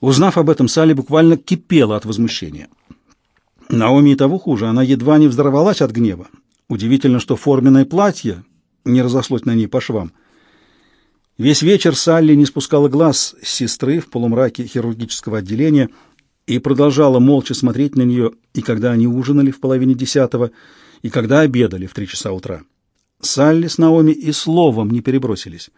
Узнав об этом, Салли буквально кипела от возмущения. Наоми и того хуже, она едва не взорвалась от гнева. Удивительно, что форменное платье не разошлось на ней по швам. Весь вечер Салли не спускала глаз с сестры в полумраке хирургического отделения и продолжала молча смотреть на нее, и когда они ужинали в половине десятого, и когда обедали в три часа утра. Салли с Наоми и словом не перебросились.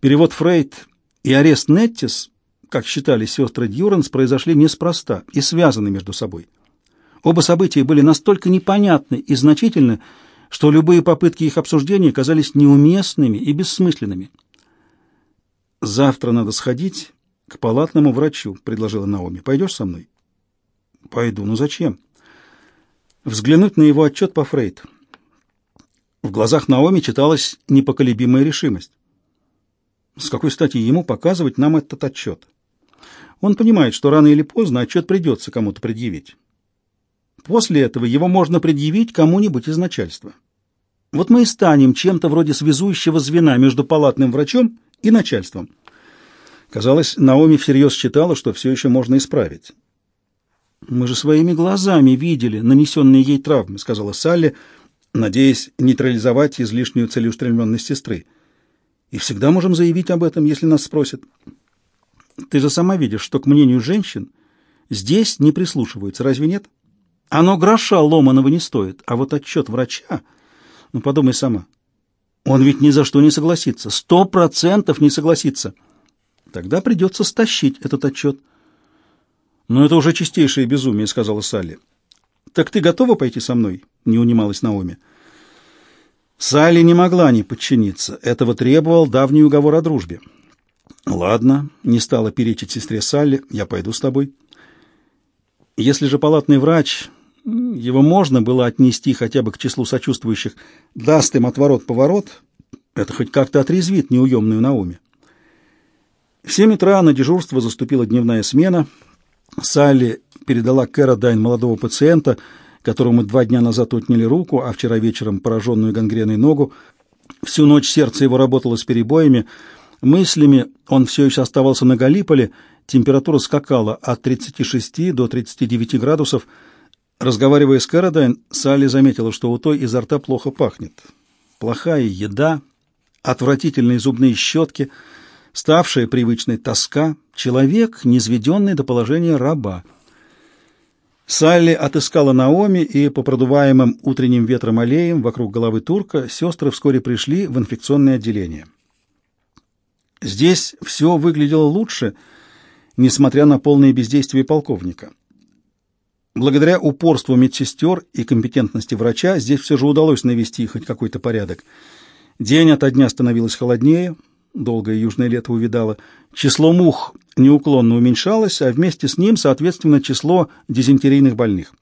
Перевод Фрейд и арест Неттис, как считали сестры Дьюранс, произошли неспроста и связаны между собой. Оба события были настолько непонятны и значительны, что любые попытки их обсуждения казались неуместными и бессмысленными. «Завтра надо сходить к палатному врачу», — предложила Наоми. «Пойдешь со мной?» «Пойду. Ну зачем?» «Взглянуть на его отчет по Фрейд». В глазах Наоми читалась непоколебимая решимость. С какой стати ему показывать нам этот отчет? Он понимает, что рано или поздно отчет придется кому-то предъявить. После этого его можно предъявить кому-нибудь из начальства. Вот мы и станем чем-то вроде связующего звена между палатным врачом и начальством. Казалось, Наоми всерьез считала, что все еще можно исправить. «Мы же своими глазами видели нанесенные ей травмы», — сказала Салли, надеясь нейтрализовать излишнюю целеустремленность сестры. «И всегда можем заявить об этом, если нас спросят». «Ты же сама видишь, что к мнению женщин здесь не прислушиваются, разве нет?» Оно гроша ломаного не стоит, а вот отчет врача... Ну, подумай сама. Он ведь ни за что не согласится, сто процентов не согласится. Тогда придется стащить этот отчет. Но это уже чистейшее безумие, сказала Салли. Так ты готова пойти со мной? Не унималась Наоми. Салли не могла не подчиниться. Этого требовал давний уговор о дружбе. Ладно, не стала перечить сестре Салли, я пойду с тобой. Если же палатный врач его можно было отнести хотя бы к числу сочувствующих, даст им отворот-поворот, это хоть как-то отрезвит неуемную Науми. В семь утра на дежурство заступила дневная смена. Салли передала Кэродайн молодого пациента, которому два дня назад отняли руку, а вчера вечером пораженную гангреной ногу. Всю ночь сердце его работало с перебоями. Мыслями он все еще оставался на Галлиполи, температура скакала от 36 до 39 градусов, Разговаривая с Кэродайн, Салли заметила, что у той изо рта плохо пахнет. Плохая еда, отвратительные зубные щетки, ставшая привычной тоска, человек, низведенный до положения раба. Салли отыскала Наоми, и по продуваемым утренним ветром аллеям вокруг головы турка сестры вскоре пришли в инфекционное отделение. Здесь все выглядело лучше, несмотря на полное бездействие полковника. Благодаря упорству медсестер и компетентности врача здесь все же удалось навести хоть какой-то порядок. День ото дня становилось холоднее, долгое южное лето увидало, число мух неуклонно уменьшалось, а вместе с ним, соответственно, число дизентерийных больных.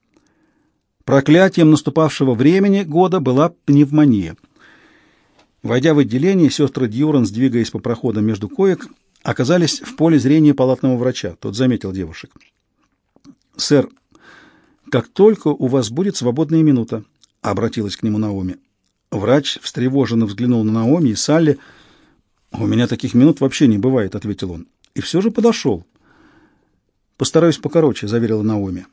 Проклятием наступавшего времени года была пневмония. Войдя в отделение, сестры Дьюранс, двигаясь по проходам между коек, оказались в поле зрения палатного врача. Тот заметил девушек. «Сэр, «Как только у вас будет свободная минута», — обратилась к нему Наоми. Врач встревоженно взглянул на Наоми и Салли. «У меня таких минут вообще не бывает», — ответил он. И все же подошел. «Постараюсь покороче», — заверила Наоми.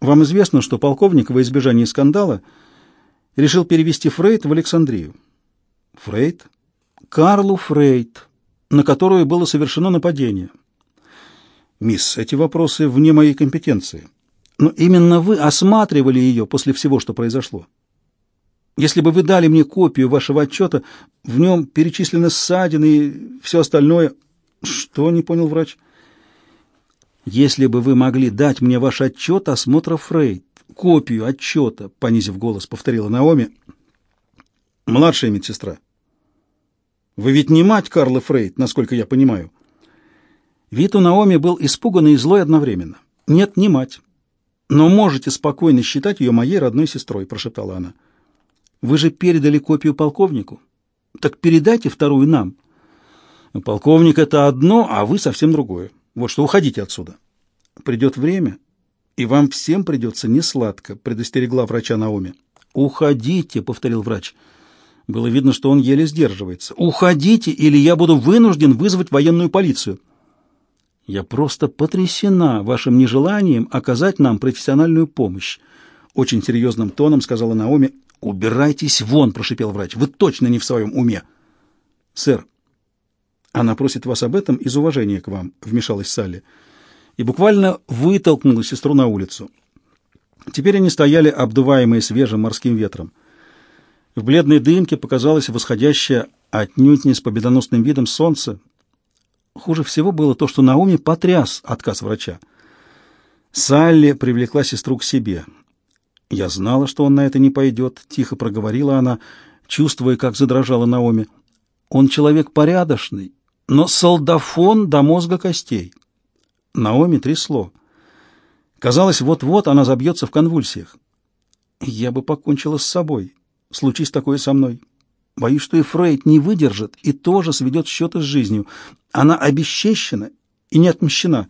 «Вам известно, что полковник во избежание скандала решил перевести Фрейд в Александрию?» «Фрейд?» «Карлу Фрейд, на которую было совершено нападение». «Мисс, эти вопросы вне моей компетенции». Но именно вы осматривали ее после всего, что произошло. Если бы вы дали мне копию вашего отчета, в нем перечислены ссадины и все остальное... Что, не понял врач? Если бы вы могли дать мне ваш отчет осмотра Фрейд, копию отчета, понизив голос, повторила Наоми. Младшая медсестра. Вы ведь не мать Карла Фрейд, насколько я понимаю. Вид у Наоми был испуганный и злой одновременно. Нет, не мать. «Но можете спокойно считать ее моей родной сестрой», — прошептала она. «Вы же передали копию полковнику. Так передайте вторую нам». «Полковник — это одно, а вы совсем другое. Вот что, уходите отсюда». «Придет время, и вам всем придется несладко», — предостерегла врача Наоми. «Уходите», — повторил врач. Было видно, что он еле сдерживается. «Уходите, или я буду вынужден вызвать военную полицию». Я просто потрясена вашим нежеланием оказать нам профессиональную помощь. Очень серьезным тоном сказала Наоми. «Убирайтесь вон!» — прошипел врач. «Вы точно не в своем уме!» «Сэр, она просит вас об этом из уважения к вам», — вмешалась Салли. И буквально вытолкнула сестру на улицу. Теперь они стояли, обдуваемые свежим морским ветром. В бледной дымке показалось восходящее отнюдь не с победоносным видом солнце. Хуже всего было то, что Наоми потряс отказ врача. Салли привлекла сестру к себе. «Я знала, что он на это не пойдет», — тихо проговорила она, чувствуя, как задрожала Наоми. «Он человек порядочный, но солдафон до мозга костей». Наоми трясло. Казалось, вот-вот она забьется в конвульсиях. «Я бы покончила с собой. Случись такое со мной. Боюсь, что и Фрейд не выдержит и тоже сведет счеты с жизнью. Она обесчещена и не отмщена».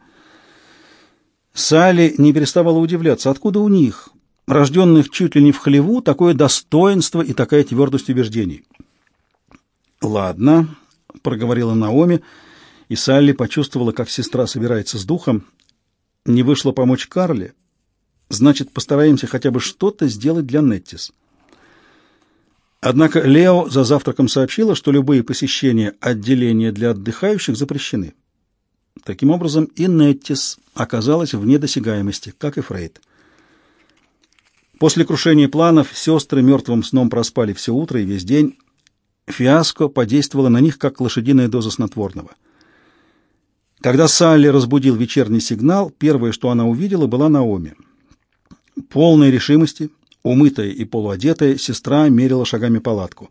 Салли не переставала удивляться, откуда у них, рожденных чуть ли не в хлеву, такое достоинство и такая твердость убеждений. «Ладно», — проговорила Наоми, и Салли почувствовала, как сестра собирается с духом. «Не вышло помочь Карле, значит, постараемся хотя бы что-то сделать для Неттис». Однако Лео за завтраком сообщила, что любые посещения отделения для отдыхающих запрещены. Таким образом, и Неттис оказалась вне досягаемости, как и Фрейд. После крушения планов сестры мертвым сном проспали все утро и весь день. Фиаско подействовало на них, как лошадиная доза снотворного. Когда Салли разбудил вечерний сигнал, первое, что она увидела, была Наоми. Полной решимости, умытая и полуодетая, сестра мерила шагами палатку.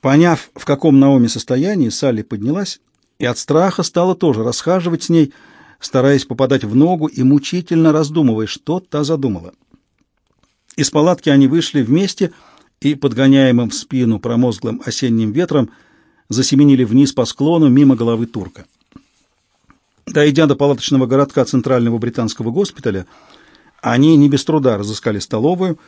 Поняв, в каком Наоми состоянии, Салли поднялась и от страха стала тоже расхаживать с ней, стараясь попадать в ногу и мучительно раздумывая, что та задумала. Из палатки они вышли вместе и, подгоняемым в спину промозглым осенним ветром, засеменили вниз по склону мимо головы турка. Дойдя до палаточного городка Центрального британского госпиталя, они не без труда разыскали столовую.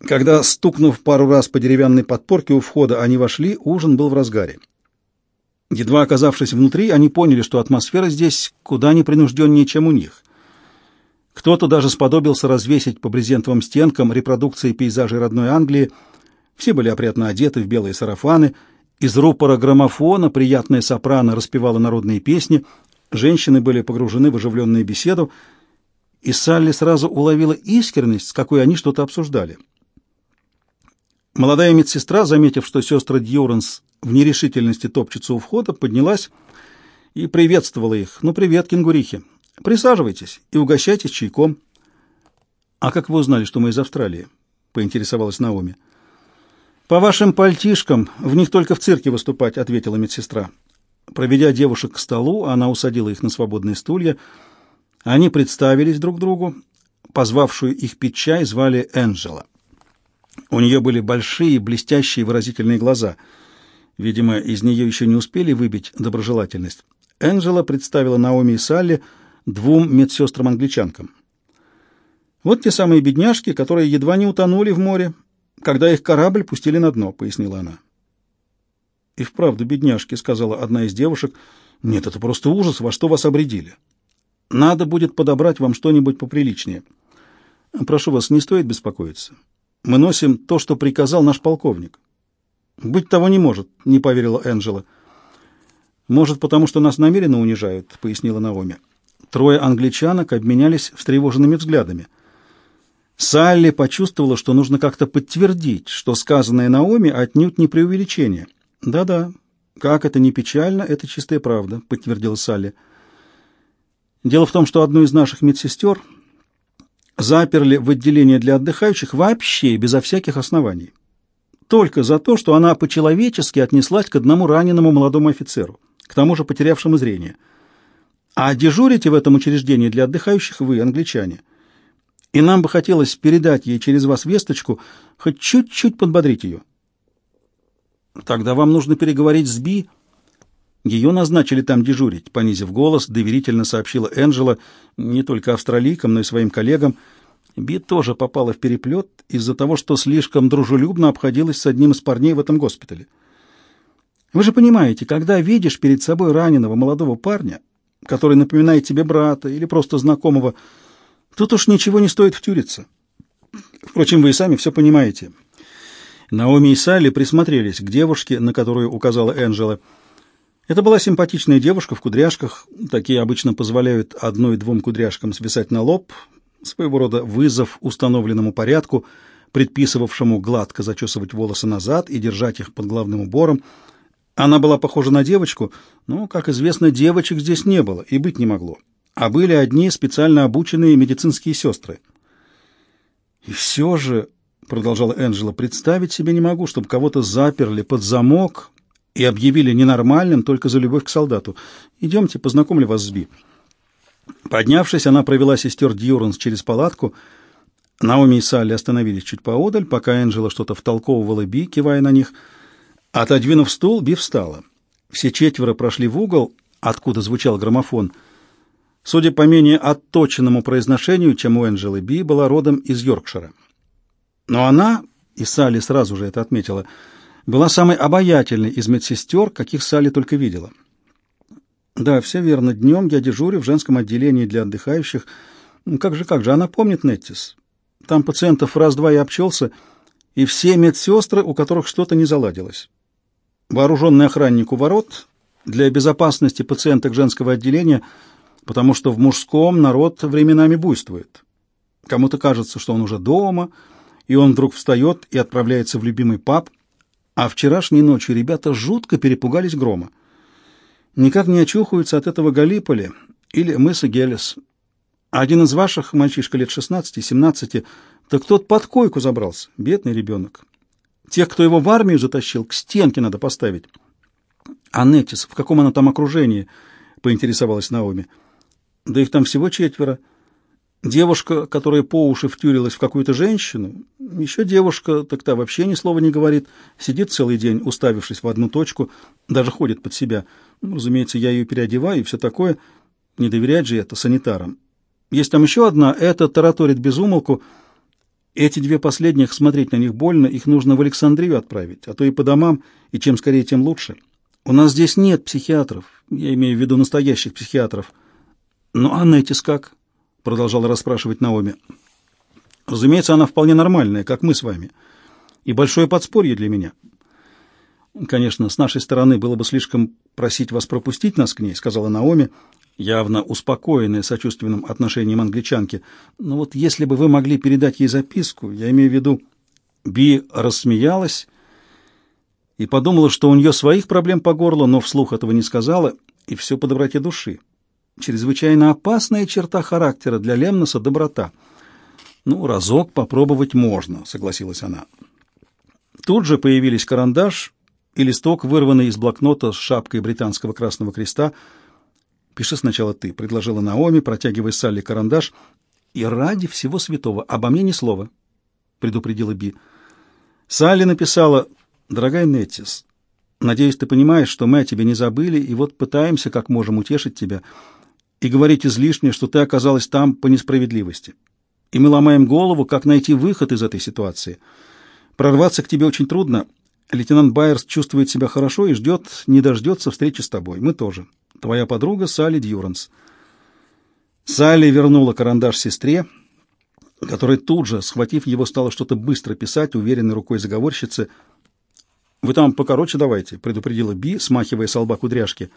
Когда, стукнув пару раз по деревянной подпорке у входа, они вошли, ужин был в разгаре. Едва оказавшись внутри, они поняли, что атмосфера здесь куда непринужденнее, чем у них. Кто-то даже сподобился развесить по брезентовым стенкам репродукции пейзажей родной Англии. Все были опрятно одеты в белые сарафаны. Из рупора граммофона приятная сопрано распевала народные песни. Женщины были погружены в оживленную беседу, и Салли сразу уловила искренность, с какой они что-то обсуждали. Молодая медсестра, заметив, что сестра Дьюранс в нерешительности топчется у входа, поднялась и приветствовала их. «Ну, привет, кенгурихи! Присаживайтесь и угощайтесь чайком». «А как вы узнали, что мы из Австралии?» — поинтересовалась Наоми. «По вашим пальтишкам, в них только в цирке выступать», — ответила медсестра. Проведя девушек к столу, она усадила их на свободные стулья. Они представились друг другу. Позвавшую их пить чай звали Энджела. У нее были большие, блестящие, выразительные глаза — Видимо, из нее еще не успели выбить доброжелательность. Энджела представила Наоми и Салли двум медсестрам-англичанкам. «Вот те самые бедняжки, которые едва не утонули в море, когда их корабль пустили на дно», — пояснила она. «И вправду бедняжки», — сказала одна из девушек. «Нет, это просто ужас, во что вас обредили. Надо будет подобрать вам что-нибудь поприличнее. Прошу вас, не стоит беспокоиться. Мы носим то, что приказал наш полковник. «Быть того не может», — не поверила Энджела. «Может, потому что нас намеренно унижают», — пояснила Наоми. Трое англичанок обменялись встревоженными взглядами. Салли почувствовала, что нужно как-то подтвердить, что сказанное Наоми отнюдь не преувеличение. «Да-да, как это не печально, это чистая правда», — подтвердила Салли. «Дело в том, что одну из наших медсестер заперли в отделение для отдыхающих вообще безо всяких оснований только за то, что она по-человечески отнеслась к одному раненому молодому офицеру, к тому же потерявшему зрение. А дежурите в этом учреждении для отдыхающих вы, англичане. И нам бы хотелось передать ей через вас весточку, хоть чуть-чуть подбодрить ее. Тогда вам нужно переговорить с Би. Ее назначили там дежурить, понизив голос, доверительно сообщила Энджела не только австралийкам, но и своим коллегам – Би тоже попала в переплет из-за того, что слишком дружелюбно обходилась с одним из парней в этом госпитале. Вы же понимаете, когда видишь перед собой раненого молодого парня, который напоминает тебе брата или просто знакомого, тут уж ничего не стоит втюриться. Впрочем, вы и сами все понимаете. Наоми и Салли присмотрелись к девушке, на которую указала Энджела. Это была симпатичная девушка в кудряшках. Такие обычно позволяют одной-двум кудряшкам свисать на лоб, своего рода вызов установленному порядку, предписывавшему гладко зачесывать волосы назад и держать их под главным убором. Она была похожа на девочку, но, как известно, девочек здесь не было и быть не могло, а были одни специально обученные медицинские сестры. «И все же», — продолжала Энджела, — «представить себе не могу, чтобы кого-то заперли под замок и объявили ненормальным только за любовь к солдату. Идемте, познакомлю вас с Би». Поднявшись, она провела сестер Дьюранс через палатку. Наоми и Салли остановились чуть поодаль, пока Энджела что-то втолковывала Би, кивая на них. Отодвинув стул, Би встала. Все четверо прошли в угол, откуда звучал граммофон. Судя по менее отточенному произношению, чем у Энджелы, Би была родом из Йоркшира. Но она, и Салли сразу же это отметила, была самой обаятельной из медсестер, каких Салли только видела. Да, все верно. Днем я дежурю в женском отделении для отдыхающих. Ну, как же, как же, она помнит Неттис. Там пациентов раз-два и обчелся, и все медсестры, у которых что-то не заладилось. Вооруженный охранник у ворот для безопасности пациенток женского отделения, потому что в мужском народ временами буйствует. Кому-то кажется, что он уже дома, и он вдруг встает и отправляется в любимый паб, а вчерашней ночью ребята жутко перепугались грома никак не очухаются от этого Галиполи или мыса Гелес. Один из ваших, мальчишка лет 16-17, так тот под койку забрался, бедный ребенок. Тех, кто его в армию затащил, к стенке надо поставить. А Нетис, в каком она там окружении, поинтересовалась Наоми. Да их там всего четверо. Девушка, которая по уши втюрилась в какую-то женщину, еще девушка, так та вообще ни слова не говорит, сидит целый день, уставившись в одну точку, даже ходит под себя. Ну, разумеется, я ее переодеваю и все такое. Не доверять же это санитарам. Есть там еще одна, это тараторит безумолку. Эти две последних, смотреть на них больно, их нужно в Александрию отправить, а то и по домам, и чем скорее, тем лучше. У нас здесь нет психиатров, я имею в виду настоящих психиатров. Ну, а Нетис как? — продолжала расспрашивать Наоми. «Разумеется, она вполне нормальная, как мы с вами. И большое подспорье для меня». «Конечно, с нашей стороны было бы слишком просить вас пропустить нас к ней», — сказала Наоми, явно успокоенная сочувственным отношением англичанки. «Но вот если бы вы могли передать ей записку, я имею в виду...» Би рассмеялась и подумала, что у нее своих проблем по горло, но вслух этого не сказала, и все по доброте души. Чрезвычайно опасная черта характера для Лемноса — доброта. «Ну, разок попробовать можно», — согласилась она. Тут же появились карандаш и листок, вырванный из блокнота с шапкой британского Красного Креста. «Пиши сначала ты», — предложила Наоми, протягивая Салли карандаш. «И ради всего святого, обо мне ни слова», — предупредила Би. Салли написала, «Дорогая Неттис, надеюсь, ты понимаешь, что мы о тебе не забыли, и вот пытаемся как можем утешить тебя» и говорить излишне, что ты оказалась там по несправедливости. И мы ломаем голову, как найти выход из этой ситуации. Прорваться к тебе очень трудно. Лейтенант Байерс чувствует себя хорошо и ждет, не дождется встречи с тобой. Мы тоже. Твоя подруга Салли Дьюранс. Салли вернула карандаш сестре, которая тут же, схватив его, стала что-то быстро писать, уверенной рукой заговорщицы. «Вы там покороче давайте», — предупредила Би, смахивая с лба кудряшки.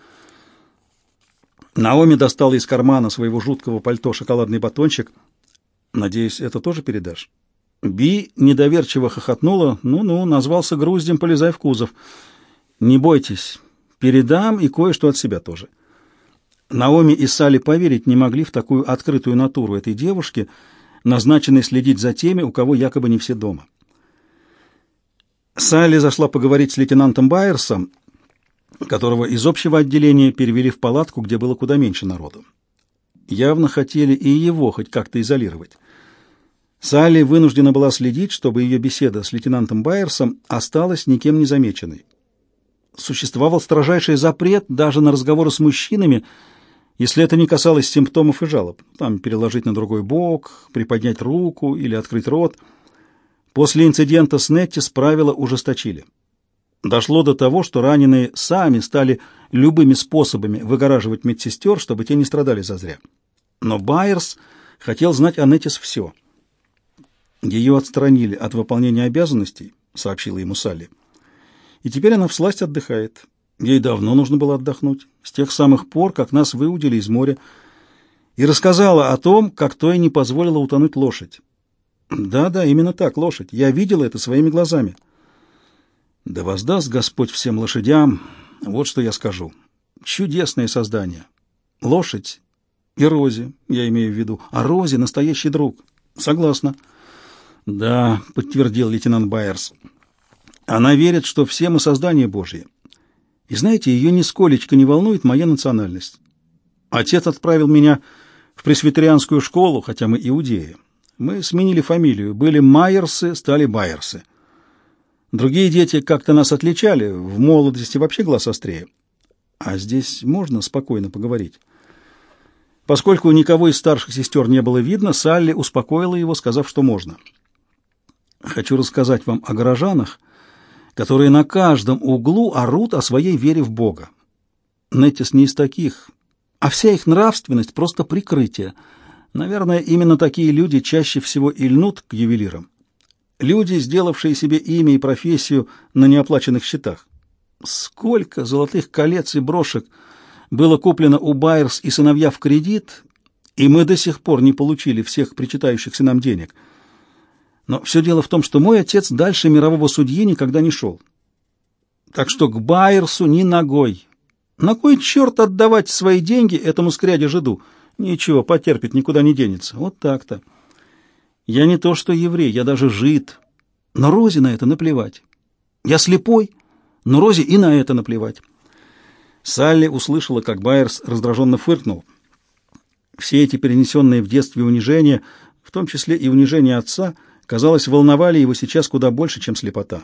Наоми достала из кармана своего жуткого пальто шоколадный батончик. «Надеюсь, это тоже передашь?» Би недоверчиво хохотнула. «Ну-ну, назвался груздем, полезай в кузов. Не бойтесь, передам и кое-что от себя тоже». Наоми и Салли поверить не могли в такую открытую натуру этой девушки, назначенной следить за теми, у кого якобы не все дома. Салли зашла поговорить с лейтенантом Байерсом, которого из общего отделения перевели в палатку, где было куда меньше народу. Явно хотели и его хоть как-то изолировать. Салли вынуждена была следить, чтобы ее беседа с лейтенантом Байерсом осталась никем не замеченной. Существовал строжайший запрет даже на разговоры с мужчинами, если это не касалось симптомов и жалоб. Там переложить на другой бок, приподнять руку или открыть рот. После инцидента с Неттис правила ужесточили. Дошло до того, что раненые сами стали любыми способами выгораживать медсестер, чтобы те не страдали зазря. Но Байерс хотел знать о Нетис все. Ее отстранили от выполнения обязанностей, сообщила ему Салли. И теперь она всласть отдыхает. Ей давно нужно было отдохнуть, с тех самых пор, как нас выудили из моря, и рассказала о том, как то и не позволила утонуть лошадь. Да-да, именно так, лошадь. Я видела это своими глазами. Да воздаст Господь всем лошадям, вот что я скажу. Чудесное создание. Лошадь и Рози, я имею в виду. А Рози — настоящий друг. Согласна. Да, подтвердил лейтенант Байерс. Она верит, что все мы создания Божьи. И знаете, ее нисколечко не волнует моя национальность. Отец отправил меня в пресвитерианскую школу, хотя мы иудеи. Мы сменили фамилию, были Майерсы, стали Байерсы. Другие дети как-то нас отличали, в молодости вообще глаз острее. А здесь можно спокойно поговорить. Поскольку никого из старших сестер не было видно, Салли успокоила его, сказав, что можно. Хочу рассказать вам о горожанах, которые на каждом углу орут о своей вере в Бога. Неттис не из таких, а вся их нравственность — просто прикрытие. Наверное, именно такие люди чаще всего и льнут к ювелирам. Люди, сделавшие себе имя и профессию на неоплаченных счетах. Сколько золотых колец и брошек было куплено у Байерс и сыновья в кредит, и мы до сих пор не получили всех причитающихся нам денег. Но все дело в том, что мой отец дальше мирового судьи никогда не шел. Так что к Байерсу ни ногой. На кой черт отдавать свои деньги этому скряде-жиду? Ничего, потерпит, никуда не денется. Вот так-то. Я не то что еврей, я даже жид. Но Розе на это наплевать. Я слепой, но Розе и на это наплевать. Салли услышала, как Байерс раздраженно фыркнул. Все эти перенесенные в детстве унижения, в том числе и унижение отца, казалось, волновали его сейчас куда больше, чем слепота.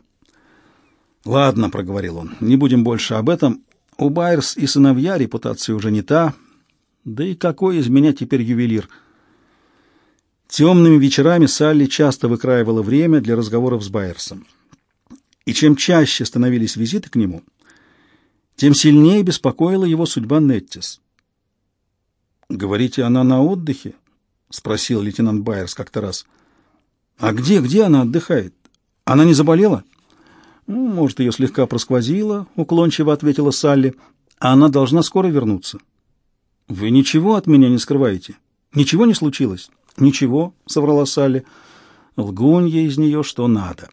«Ладно», — проговорил он, — «не будем больше об этом. У Байерс и сыновья репутация уже не та. Да и какой из меня теперь ювелир?» Темными вечерами Салли часто выкраивала время для разговоров с Байерсом. И чем чаще становились визиты к нему, тем сильнее беспокоила его судьба Неттис. «Говорите, она на отдыхе?» — спросил лейтенант Байерс как-то раз. «А где, где она отдыхает? Она не заболела?» «Ну, может, ее слегка просквозило», — уклончиво ответила Салли. «А она должна скоро вернуться». «Вы ничего от меня не скрываете? Ничего не случилось?» «Ничего», — соврала Салли, — «лгунья из нее что надо».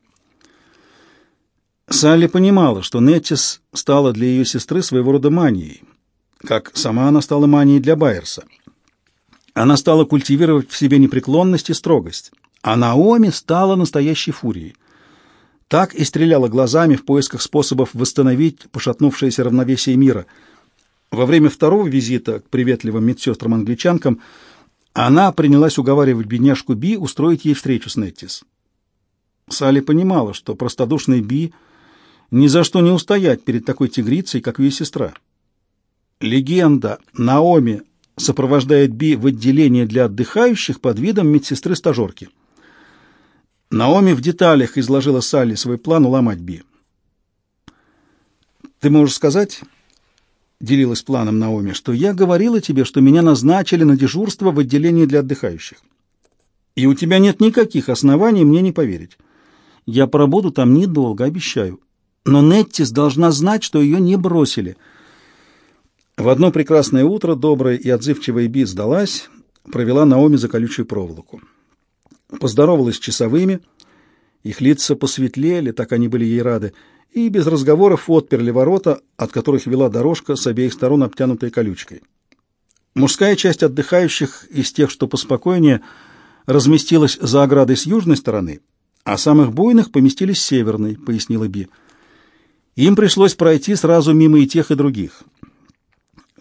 Салли понимала, что Неттис стала для ее сестры своего рода манией, как сама она стала манией для Байерса. Она стала культивировать в себе непреклонность и строгость, а Наоми стала настоящей фурией. Так и стреляла глазами в поисках способов восстановить пошатнувшееся равновесие мира. Во время второго визита к приветливым медсестрам-англичанкам – она принялась уговаривать бедняжку Би устроить ей встречу с Неттис. Салли понимала, что простодушный Би ни за что не устоять перед такой тигрицей, как ее сестра. Легенда Наоми сопровождает Би в отделение для отдыхающих под видом медсестры-стажерки. Наоми в деталях изложила Салли свой план уломать Би. «Ты можешь сказать, — делилась планом Наоми, — что я говорила тебе, что меня назначили на дежурство в отделении для отдыхающих. И у тебя нет никаких оснований мне не поверить. Я пробуду там недолго, обещаю. Но Неттис должна знать, что ее не бросили. В одно прекрасное утро добрая и отзывчивая Би сдалась, провела Наоми за колючую проволоку. Поздоровалась с часовыми, их лица посветлели, так они были ей рады, — и без разговоров отперли ворота, от которых вела дорожка с обеих сторон, обтянутая колючкой. Мужская часть отдыхающих из тех, что поспокойнее, разместилась за оградой с южной стороны, а самых буйных поместились с северной, пояснила Би. Им пришлось пройти сразу мимо и тех, и других.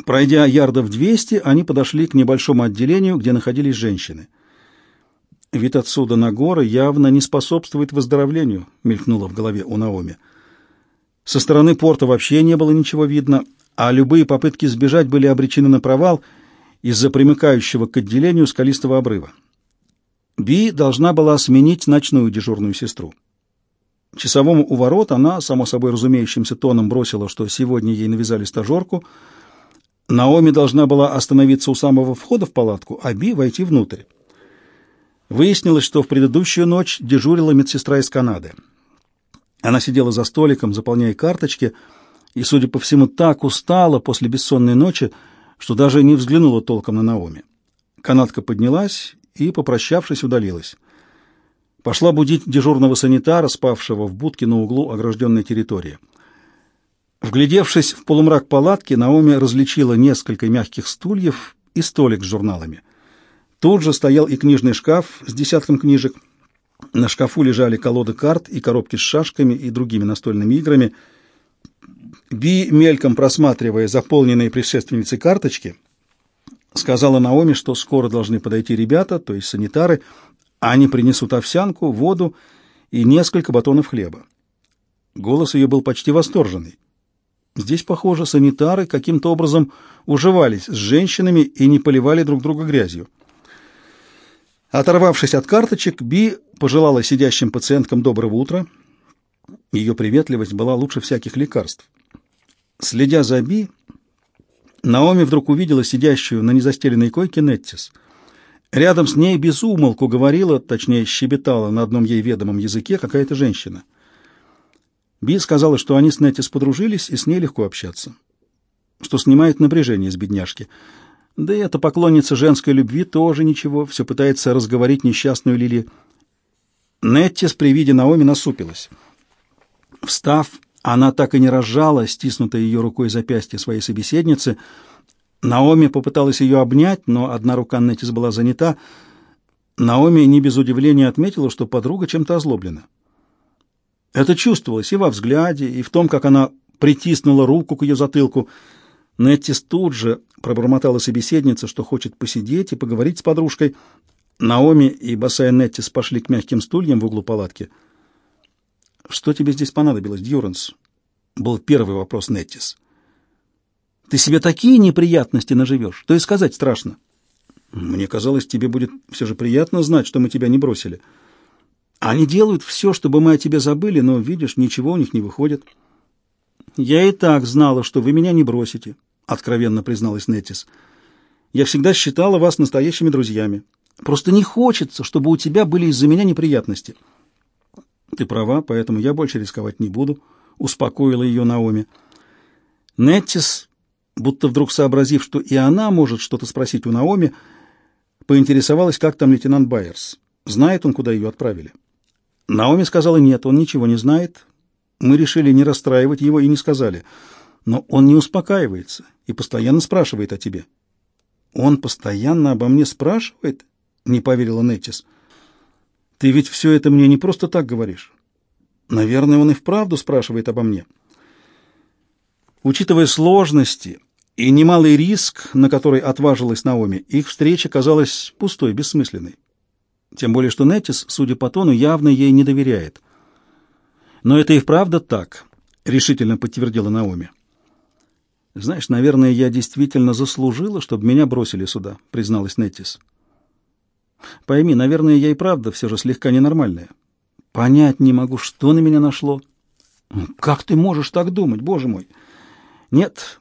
Пройдя ярдов 200, они подошли к небольшому отделению, где находились женщины. «Вид отсюда на горы явно не способствует выздоровлению», — мелькнуло в голове у Наоми. Со стороны порта вообще не было ничего видно, а любые попытки сбежать были обречены на провал из-за примыкающего к отделению скалистого обрыва. Би должна была сменить ночную дежурную сестру. Часовому у ворот она, само собой разумеющимся тоном, бросила, что сегодня ей навязали стажерку. Наоми должна была остановиться у самого входа в палатку, а Би войти внутрь. Выяснилось, что в предыдущую ночь дежурила медсестра из Канады. Она сидела за столиком, заполняя карточки, и, судя по всему, так устала после бессонной ночи, что даже не взглянула толком на Наоми. Канадка поднялась и, попрощавшись, удалилась. Пошла будить дежурного санитара, спавшего в будке на углу огражденной территории. Вглядевшись в полумрак палатки, Наоми различила несколько мягких стульев и столик с журналами. Тут же стоял и книжный шкаф с десятком книжек. На шкафу лежали колоды карт и коробки с шашками и другими настольными играми. Би, мельком просматривая заполненные предшественницей карточки, сказала Наоми, что скоро должны подойти ребята, то есть санитары, они принесут овсянку, воду и несколько батонов хлеба. Голос ее был почти восторженный. Здесь, похоже, санитары каким-то образом уживались с женщинами и не поливали друг друга грязью. Оторвавшись от карточек, Би пожелала сидящим пациенткам доброго утра. Ее приветливость была лучше всяких лекарств. Следя за Би, Наоми вдруг увидела сидящую на незастеленной койке Неттис. Рядом с ней безумолку говорила, точнее щебетала на одном ей ведомом языке какая-то женщина. Би сказала, что они с Неттис подружились и с ней легко общаться, что снимает напряжение с бедняжки. Да и эта поклонница женской любви тоже ничего, все пытается разговорить несчастную Лили. Неттис при виде Наоми насупилась. Встав, она так и не разжала, стиснутая ее рукой запястье своей собеседницы. Наоми попыталась ее обнять, но одна рука Неттис была занята. Наоми не без удивления отметила, что подруга чем-то озлоблена. Это чувствовалось и во взгляде, и в том, как она притиснула руку к ее затылку. Неттис тут же пробормотала собеседница, что хочет посидеть и поговорить с подружкой. Наоми и босая Неттис пошли к мягким стульям в углу палатки — «Что тебе здесь понадобилось, Дьюранс?» — был первый вопрос Неттис. «Ты себе такие неприятности наживешь, что и сказать страшно». «Мне казалось, тебе будет все же приятно знать, что мы тебя не бросили. Они делают все, чтобы мы о тебе забыли, но, видишь, ничего у них не выходит». «Я и так знала, что вы меня не бросите», — откровенно призналась Неттис. «Я всегда считала вас настоящими друзьями. Просто не хочется, чтобы у тебя были из-за меня неприятности». «Ты права, поэтому я больше рисковать не буду», — успокоила ее Наоми. Неттис, будто вдруг сообразив, что и она может что-то спросить у Наоми, поинтересовалась, как там лейтенант Байерс. Знает он, куда ее отправили? Наоми сказала, нет, он ничего не знает. Мы решили не расстраивать его и не сказали. Но он не успокаивается и постоянно спрашивает о тебе. «Он постоянно обо мне спрашивает?» — не поверила Неттис. Ты ведь все это мне не просто так говоришь. Наверное, он и вправду спрашивает обо мне. Учитывая сложности и немалый риск, на который отважилась Наоми, их встреча казалась пустой, бессмысленной. Тем более, что Неттис, судя по тону, явно ей не доверяет. Но это и вправду так, решительно подтвердила Наоми. Знаешь, наверное, я действительно заслужила, чтобы меня бросили сюда, призналась Неттис. Пойми, наверное, я и правда все же слегка ненормальная. Понять не могу, что на меня нашло. Как ты можешь так думать, боже мой? Нет,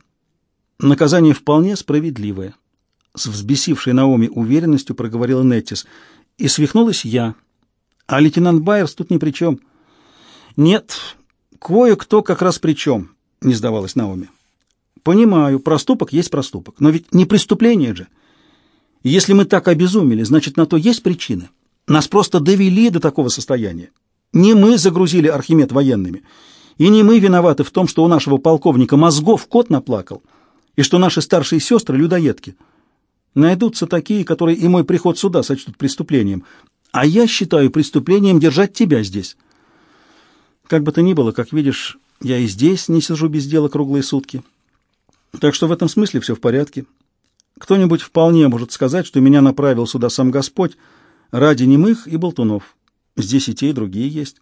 наказание вполне справедливое. С взбесившей Наоми уверенностью проговорила Неттис. И свихнулась я. А лейтенант Байерс тут ни при чем. Нет, кое-кто как раз при чем, не сдавалась Наоми. Понимаю, проступок есть проступок, но ведь не преступление же. Если мы так обезумели, значит, на то есть причины. Нас просто довели до такого состояния. Не мы загрузили Архимед военными, и не мы виноваты в том, что у нашего полковника мозгов кот наплакал, и что наши старшие сестры — людоедки. Найдутся такие, которые и мой приход сюда сочтут преступлением, а я считаю преступлением держать тебя здесь. Как бы то ни было, как видишь, я и здесь не сижу без дела круглые сутки. Так что в этом смысле все в порядке. Кто-нибудь вполне может сказать, что меня направил сюда сам Господь ради немых и болтунов. Здесь и те, и другие есть.